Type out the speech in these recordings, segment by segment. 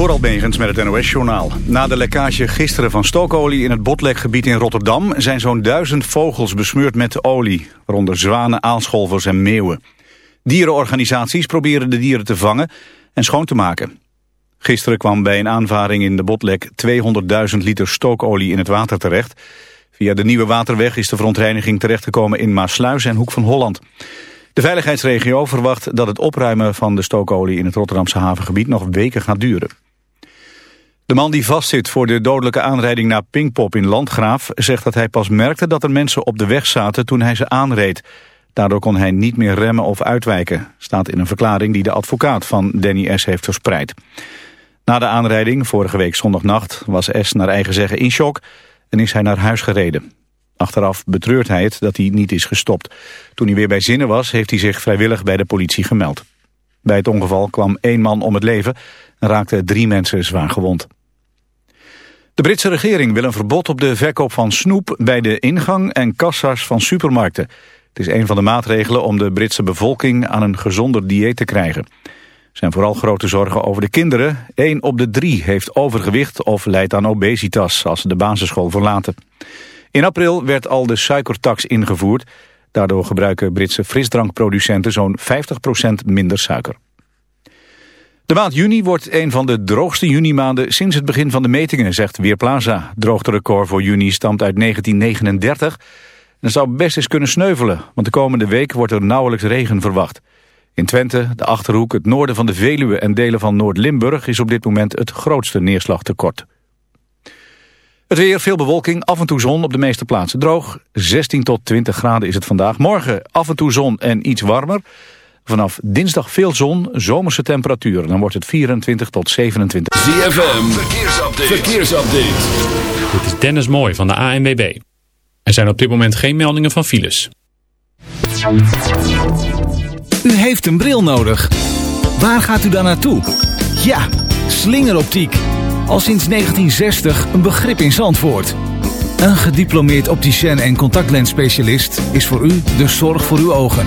Door met het NOS-journaal. Na de lekkage gisteren van stookolie in het Botlekgebied in Rotterdam... zijn zo'n duizend vogels besmeurd met olie. Waaronder zwanen, aalscholvers en meeuwen. Dierenorganisaties proberen de dieren te vangen en schoon te maken. Gisteren kwam bij een aanvaring in de Botlek 200.000 liter stookolie in het water terecht. Via de Nieuwe Waterweg is de verontreiniging terechtgekomen in Maasluis en Hoek van Holland. De veiligheidsregio verwacht dat het opruimen van de stookolie in het Rotterdamse havengebied nog weken gaat duren. De man die vastzit voor de dodelijke aanrijding naar Pinkpop in Landgraaf... zegt dat hij pas merkte dat er mensen op de weg zaten toen hij ze aanreed. Daardoor kon hij niet meer remmen of uitwijken. Staat in een verklaring die de advocaat van Danny S. heeft verspreid. Na de aanrijding, vorige week zondagnacht, was S. naar eigen zeggen in shock... en is hij naar huis gereden. Achteraf betreurt hij het dat hij niet is gestopt. Toen hij weer bij zinnen was, heeft hij zich vrijwillig bij de politie gemeld. Bij het ongeval kwam één man om het leven en raakten drie mensen zwaar gewond. De Britse regering wil een verbod op de verkoop van snoep bij de ingang en kassa's van supermarkten. Het is een van de maatregelen om de Britse bevolking aan een gezonder dieet te krijgen. Er zijn vooral grote zorgen over de kinderen. Eén op de drie heeft overgewicht of lijdt aan obesitas als ze de basisschool verlaten. In april werd al de suikertax ingevoerd. Daardoor gebruiken Britse frisdrankproducenten zo'n 50% minder suiker. De maand juni wordt een van de droogste junimaanden sinds het begin van de metingen, zegt Weerplaza. Droogterecord voor juni stamt uit 1939 en zou best eens kunnen sneuvelen, want de komende week wordt er nauwelijks regen verwacht. In Twente, de Achterhoek, het noorden van de Veluwe en delen van Noord-Limburg is op dit moment het grootste neerslagtekort. Het weer, veel bewolking, af en toe zon op de meeste plaatsen droog. 16 tot 20 graden is het vandaag. Morgen af en toe zon en iets warmer. Vanaf dinsdag veel zon, zomerse temperaturen. Dan wordt het 24 tot 27. ZFM, verkeersupdate. verkeersupdate. Dit is Dennis Mooi van de ANWB. Er zijn op dit moment geen meldingen van files. U heeft een bril nodig. Waar gaat u dan naartoe? Ja, slingeroptiek al sinds 1960 een begrip in Zandvoort. Een gediplomeerd opticien en contactlensspecialist is voor u de zorg voor uw ogen.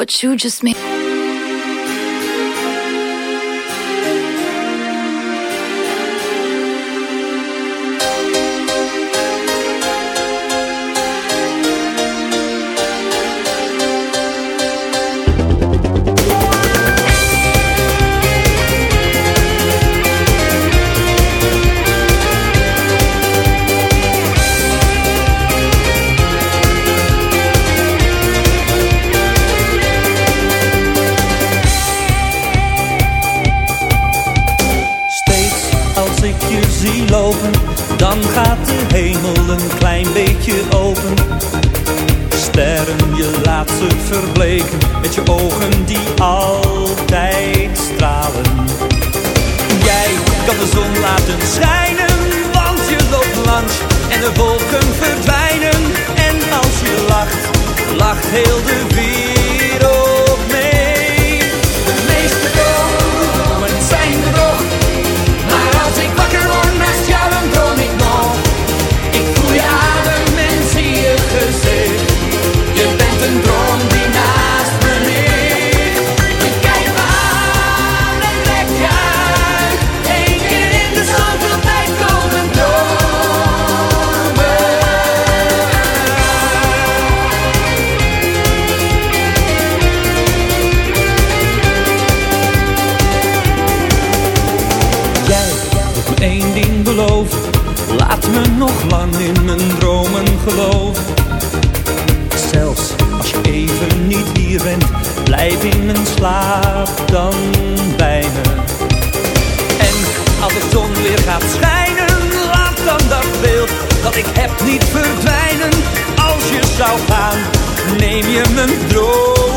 What you just made. Bent, blijf in mijn slaap dan bij me. En als de zon weer gaat schijnen, laat dan dat beeld dat ik heb niet verdwijnen. Als je zou gaan, neem je mijn dromen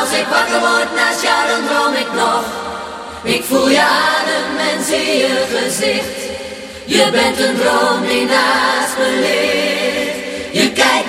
Als ik wakker word naast jou, dan droom ik nog. Ik voel je adem en zie je gezicht. Je bent een droom die naast me ligt. Je kijkt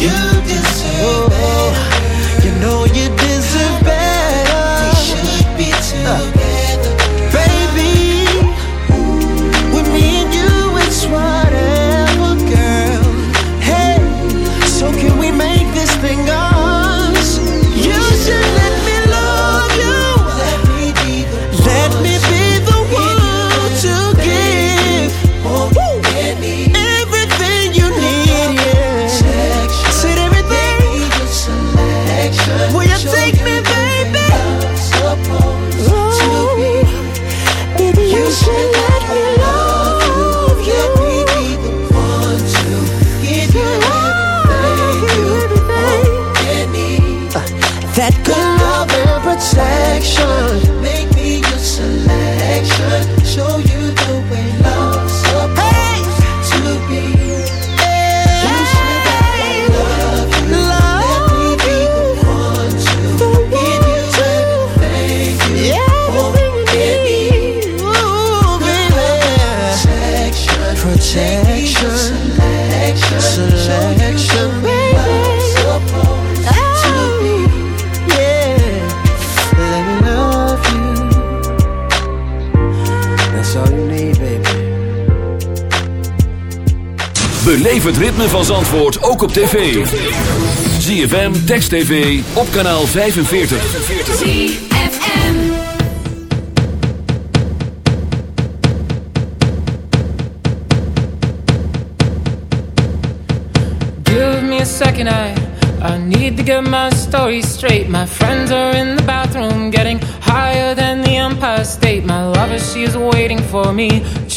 You deserve better. Op tv. ZFM, Text TV, op kanaal 45. Give me a second, I I need to get my story straight. My friends are in the bathroom, getting higher than the Empire State. My lover, she's waiting for me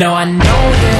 Now I know that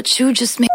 What you just made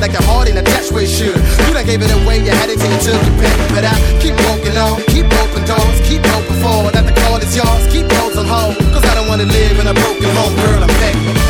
like the heart and attached where it should. You done gave it away, you had it till you took your pick. But I keep walking on, keep open doors, keep open for. That the call is yours, keep those on. Cause I don't wanna live in a broken home, girl, I'm back.